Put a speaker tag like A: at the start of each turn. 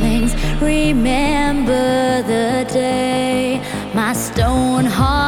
A: feelings. Remember the day my stone heart.